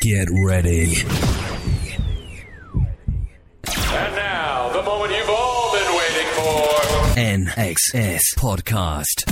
Get ready. And now, the moment you've all been waiting for. NXS Podcast.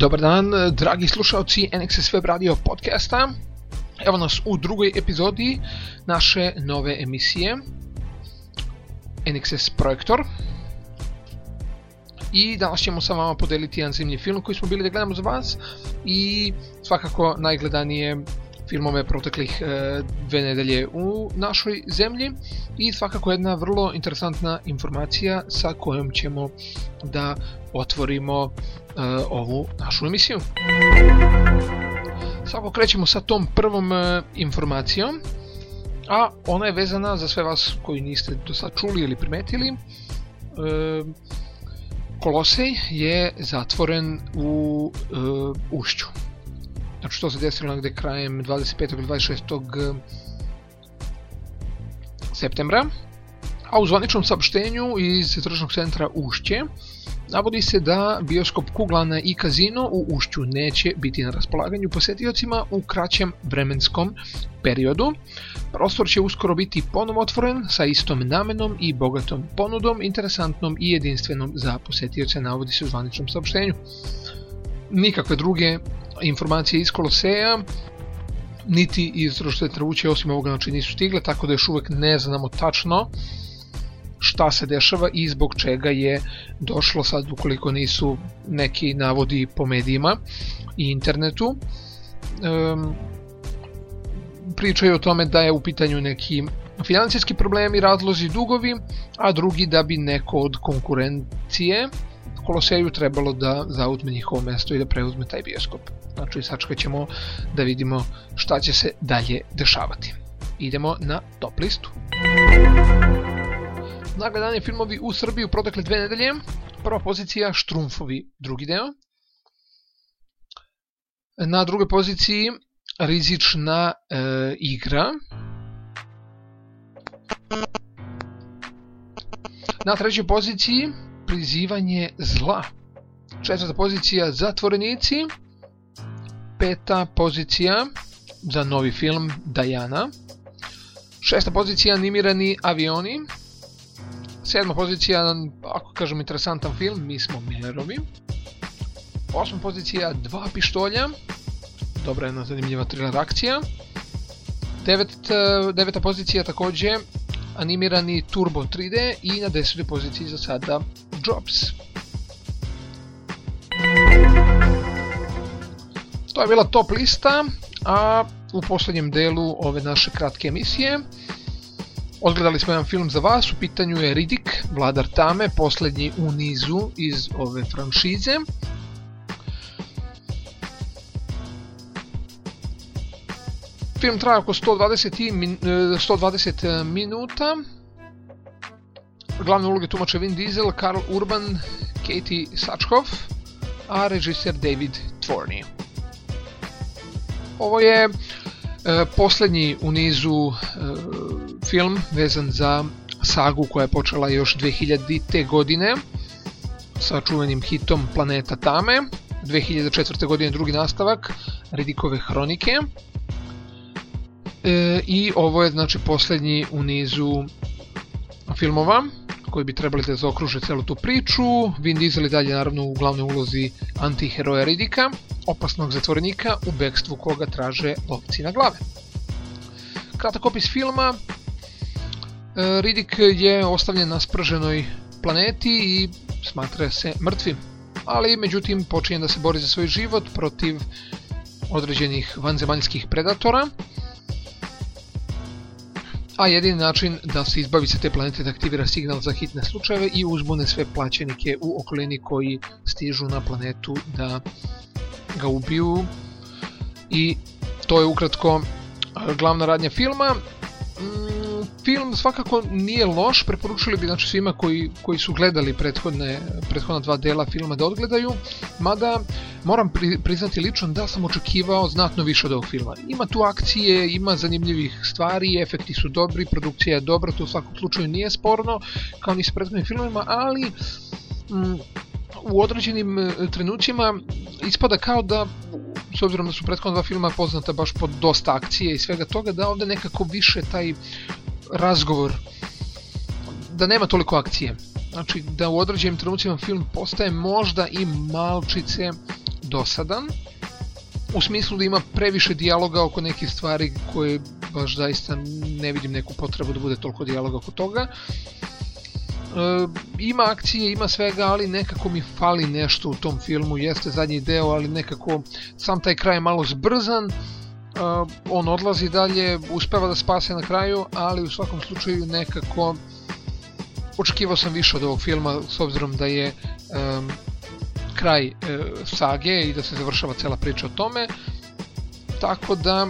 Dobar dan, dragi slušalci NXS Web Radio podcasta. Evo nas u drugoj epizodi naše nove emisije NXS Projektor. I danas ćemo sa vama podeliti jedan zemlji film koji smo bili da gledamo za vas i svakako najgledanije filmove proteklih e, dve nedelje u našoj zemlji i svakako jedna vrlo interesantna informacija sa kojom ćemo da otvorimo e, ovu našu emisiju. Svako krećemo sa tom prvom e, informacijom, a ona je vezana za sve vas koji niste do sad čuli ili primetili. Kolosej je zatvoren u ušću. Znači to se desilo negde krajem 25. ili 26. septembra. A u zvaničnom saopštenju iz tržnog centra Ušće navodi se da bioskop Kuglana i kazino u Ušću neće biti na raspolaganju posetiocima u kraćem vremenskom periodu. Prostor će uskoro biti ponovo otvoren sa istom namenom i bogatom ponudom, interesantnom i jedinstvenom za posetioce, navodi se u zvaničnom saopštenju. Nikakve druge informacije iz Koloseja niti iz Rošteta Uće osim ovoga znači nisu stigle, tako da još uvek ne znamo tačno šta se dešava i zbog čega je došlo sad ukoliko nisu neki navodi po medijima i internetu. Um, pričaju o tome da je u pitanju neki financijski problemi, razlozi, dugovi, a drugi da bi neko od konkurencije Koloseju trebalo da zauzme njihovo mesto i da preuzme taj bioskop. Znači sačekat ćemo da vidimo šta će se dalje dešavati. Idemo na top listu. Nagledani filmovi u Srbiji u protekle dve nedelje. Prva pozicija Štrumfovi, drugi deo. Na drugoj poziciji Rizična e, igra. Na trećoj poziciji Prizivanje zla. Četvrta pozicija Zatvorenici. Peta pozicija za novi film Dajana. Šesta pozicija Animirani avioni. Sedma pozicija, ako kažem interesantan film, Mi smo Millerovi. Osma pozicija Dva pištolja. Dobra jedna zanimljiva thriller akcija. Devet, deveta pozicija takođe animirani Turbo 3D i na desetoj poziciji za sada Jobs. To je bila top lista, a u poslednjem delu ove naše kratke emisije odgledali smo jedan film za vas, u pitanju je Riddick, Vladar Tame, poslednji u nizu iz ove franšize. Film traja oko 120, min, 120 minuta. Glavne uloge tumače Vin Diesel, Karl Urban, Katie Sačkov, a režiser David Tvorni. Ovo je e, poslednji u nizu e, film vezan za sagu koja je počela još 2000. godine sa čuvenim hitom Planeta Tame. 2004. godine drugi nastavak Ridikove hronike. E, I ovo je znači poslednji u nizu filmova koji bi trebali da zaokruže celu tu priču. Vin Diesel je dalje naravno u glavnoj ulozi antiheroja Ridika, opasnog zatvorenika u bekstvu koga traže lovci na glave. Kratak opis filma. E, Ridik je ostavljen na sprženoj planeti i smatra se mrtvim. Ali međutim počinje da se bori za svoj život protiv određenih vanzemaljskih predatora a jedini način da se izbavi sa te planete da aktivira signal za hitne slučajeve i uzbune sve plaćenike u okolini koji stižu na planetu da ga ubiju i to je ukratko glavna radnja filma. Film svakako nije loš, preporučili bi znači, svima koji, koji su gledali prethodne, prethodna dva dela filma da odgledaju, mada moram pri, priznati lično da sam očekivao znatno više od ovog filma. Ima tu akcije, ima zanimljivih stvari, efekti su dobri, produkcija je dobra, to u svakom slučaju nije sporno, kao ni s prethodnim filmima, ali mm, u određenim e, trenucima ispada kao da s obzirom da su prethodna dva filma poznata baš po dosta akcije i svega toga, da ovde nekako više taj razgovor, da nema toliko akcije. Znači da u određenim trenucima film postaje možda i malčice dosadan, u smislu da ima previše dijaloga oko nekih stvari koje baš zaista ne vidim neku potrebu da bude toliko dijaloga oko toga. E, ima akcije, ima svega, ali nekako mi fali nešto u tom filmu, jeste zadnji deo, ali nekako sam taj kraj malo zbrzan, on odlazi dalje, uspeva da spase na kraju, ali u svakom slučaju nekako očekivao sam više od ovog filma s obzirom da je um, kraj e, sage i da se završava cela priča o tome. Tako da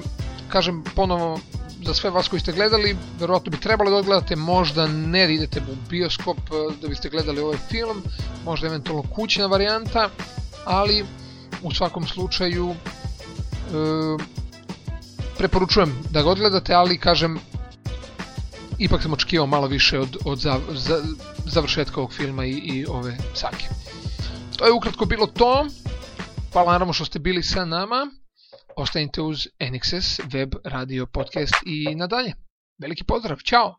kažem ponovo za sve vas koji ste gledali, verovatno bi trebalo da odgledate, možda ne da idete u bioskop eh, da biste gledali ovaj film, možda eventualno kućna varijanta, ali u svakom slučaju e, preporučujem da ga odgledate, ali kažem ipak sam očekivao malo više od, od za, za, završetka ovog filma i, i ove sake. To je ukratko bilo to. Hvala naravno što ste bili sa nama. Ostanite uz NXS web radio podcast i nadalje. Veliki pozdrav, čao!